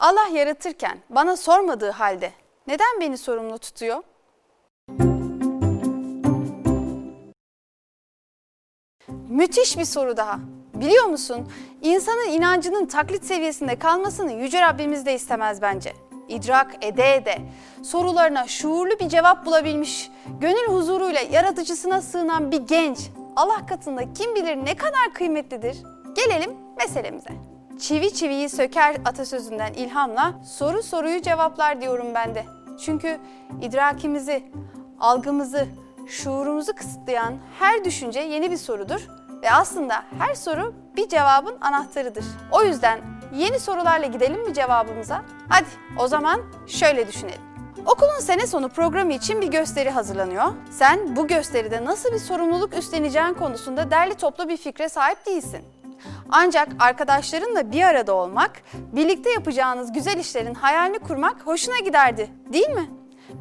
Allah yaratırken bana sormadığı halde neden beni sorumlu tutuyor? Müthiş bir soru daha. Biliyor musun? İnsanın inancının taklit seviyesinde kalmasını Yüce Rabbimiz de istemez bence. İdrak ede ede, sorularına şuurlu bir cevap bulabilmiş, gönül huzuruyla yaratıcısına sığınan bir genç, Allah katında kim bilir ne kadar kıymetlidir. Gelelim meselemize. Çivi çiviyi söker atasözünden ilhamla soru soruyu cevaplar diyorum ben de. Çünkü idrakimizi, algımızı, şuurumuzu kısıtlayan her düşünce yeni bir sorudur ve aslında her soru bir cevabın anahtarıdır. O yüzden yeni sorularla gidelim mi cevabımıza? Hadi o zaman şöyle düşünelim. Okulun sene sonu programı için bir gösteri hazırlanıyor. Sen bu gösteride nasıl bir sorumluluk üstleneceğin konusunda derli toplu bir fikre sahip değilsin. Ancak arkadaşlarınla bir arada olmak, birlikte yapacağınız güzel işlerin hayalini kurmak hoşuna giderdi, değil mi?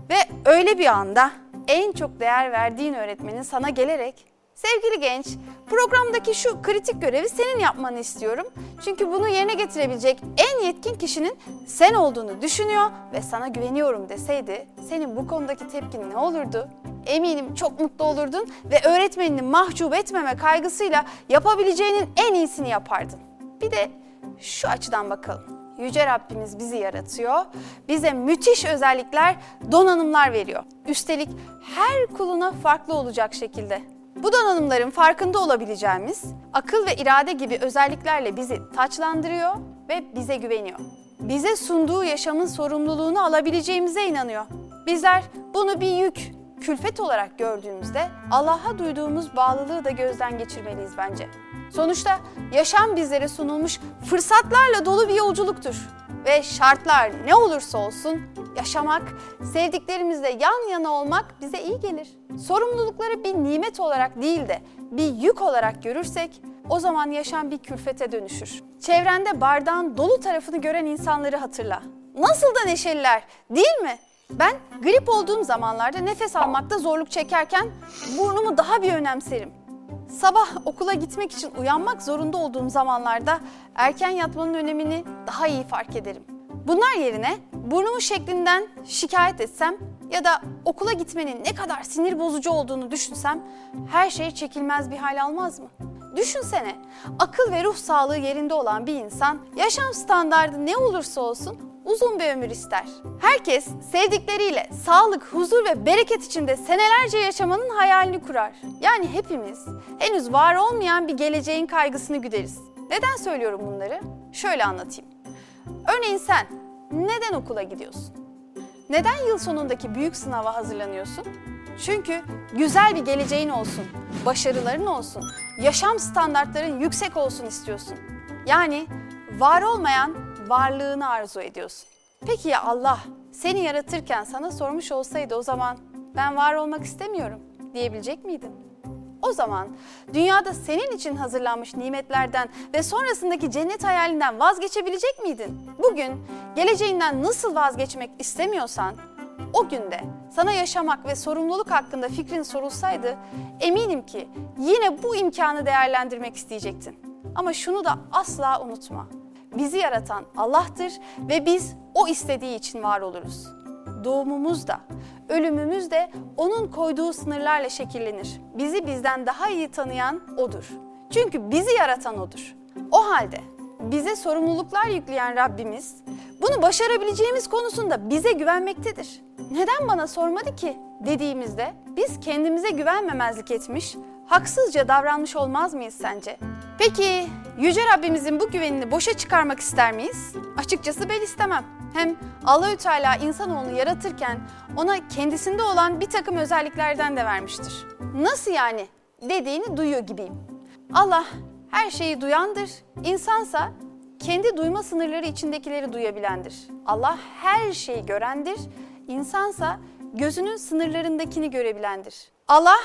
Ve öyle bir anda en çok değer verdiğin öğretmenin sana gelerek Sevgili genç, programdaki şu kritik görevi senin yapmanı istiyorum. Çünkü bunu yerine getirebilecek en yetkin kişinin sen olduğunu düşünüyor ve sana güveniyorum deseydi senin bu konudaki tepkin ne olurdu? Eminim çok mutlu olurdun ve öğretmenini mahcup etmeme kaygısıyla yapabileceğinin en iyisini yapardın. Bir de şu açıdan bakalım. Yüce Rabbimiz bizi yaratıyor, bize müthiş özellikler, donanımlar veriyor. Üstelik her kuluna farklı olacak şekilde. Bu donanımların farkında olabileceğimiz akıl ve irade gibi özelliklerle bizi taçlandırıyor ve bize güveniyor. Bize sunduğu yaşamın sorumluluğunu alabileceğimize inanıyor. Bizler bunu bir yük, külfet olarak gördüğümüzde Allah'a duyduğumuz bağlılığı da gözden geçirmeliyiz bence. Sonuçta yaşam bizlere sunulmuş fırsatlarla dolu bir yolculuktur. Ve şartlar ne olursa olsun yaşamak, sevdiklerimizle yan yana olmak bize iyi gelir. Sorumlulukları bir nimet olarak değil de bir yük olarak görürsek o zaman yaşam bir külfete dönüşür. Çevrende bardağın dolu tarafını gören insanları hatırla. Nasıl da neşeliler değil mi? Ben grip olduğum zamanlarda nefes almakta zorluk çekerken burnumu daha bir önemserim. Sabah okula gitmek için uyanmak zorunda olduğum zamanlarda erken yatmanın önemini daha iyi fark ederim. Bunlar yerine burnumu şeklinden şikayet etsem ya da okula gitmenin ne kadar sinir bozucu olduğunu düşünsem her şey çekilmez bir hal almaz mı? Düşünsene, akıl ve ruh sağlığı yerinde olan bir insan yaşam standardı ne olursa olsun uzun bir ömür ister. Herkes sevdikleriyle sağlık, huzur ve bereket içinde senelerce yaşamanın hayalini kurar. Yani hepimiz henüz var olmayan bir geleceğin kaygısını güderiz. Neden söylüyorum bunları? Şöyle anlatayım. Örneğin sen neden okula gidiyorsun? Neden yıl sonundaki büyük sınava hazırlanıyorsun? Çünkü güzel bir geleceğin olsun, başarıların olsun, yaşam standartların yüksek olsun istiyorsun. Yani var olmayan varlığını arzu ediyorsun. Peki ya Allah seni yaratırken sana sormuş olsaydı o zaman ben var olmak istemiyorum diyebilecek miydin? O zaman dünyada senin için hazırlanmış nimetlerden ve sonrasındaki cennet hayalinden vazgeçebilecek miydin? Bugün geleceğinden nasıl vazgeçmek istemiyorsan o günde sana yaşamak ve sorumluluk hakkında fikrin sorulsaydı eminim ki yine bu imkanı değerlendirmek isteyecektin. Ama şunu da asla unutma. Bizi yaratan Allah'tır ve biz o istediği için var oluruz. Doğumumuz da, ölümümüz de onun koyduğu sınırlarla şekillenir. Bizi bizden daha iyi tanıyan odur. Çünkü bizi yaratan odur. O halde bize sorumluluklar yükleyen Rabbimiz bunu başarabileceğimiz konusunda bize güvenmektedir. Neden bana sormadı ki dediğimizde biz kendimize güvenmemezlik etmiş, haksızca davranmış olmaz mıyız sence? Peki Yüce Rabbimizin bu güvenini boşa çıkarmak ister miyiz? Açıkçası ben istemem. Hem Allahü Teala insanoğlunu yaratırken ona kendisinde olan bir takım özelliklerden de vermiştir. Nasıl yani dediğini duyuyor gibiyim. Allah her şeyi duyandır, insansa kendi duyma sınırları içindekileri duyabilendir. Allah her şeyi görendir, insansa gözünün sınırlarındakini görebilendir. Allah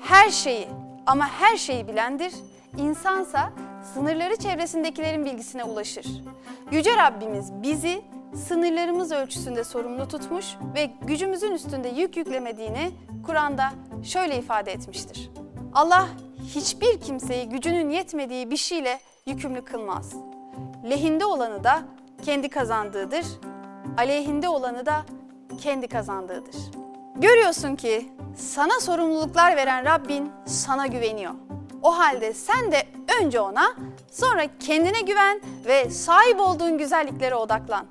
her şeyi ama her şeyi bilendir, insansa sınırları çevresindekilerin bilgisine ulaşır. Yüce Rabbimiz bizi sınırlarımız ölçüsünde sorumlu tutmuş ve gücümüzün üstünde yük yüklemediğini Kur'an'da şöyle ifade etmiştir. Allah hiçbir kimseyi gücünün yetmediği bir şeyle yükümlü kılmaz. Lehinde olanı da kendi kazandığıdır. Aleyhinde olanı da kendi kazandığıdır. Görüyorsun ki sana sorumluluklar veren Rabbin sana güveniyor. O halde sen de önce ona, sonra kendine güven ve sahip olduğun güzelliklere odaklan.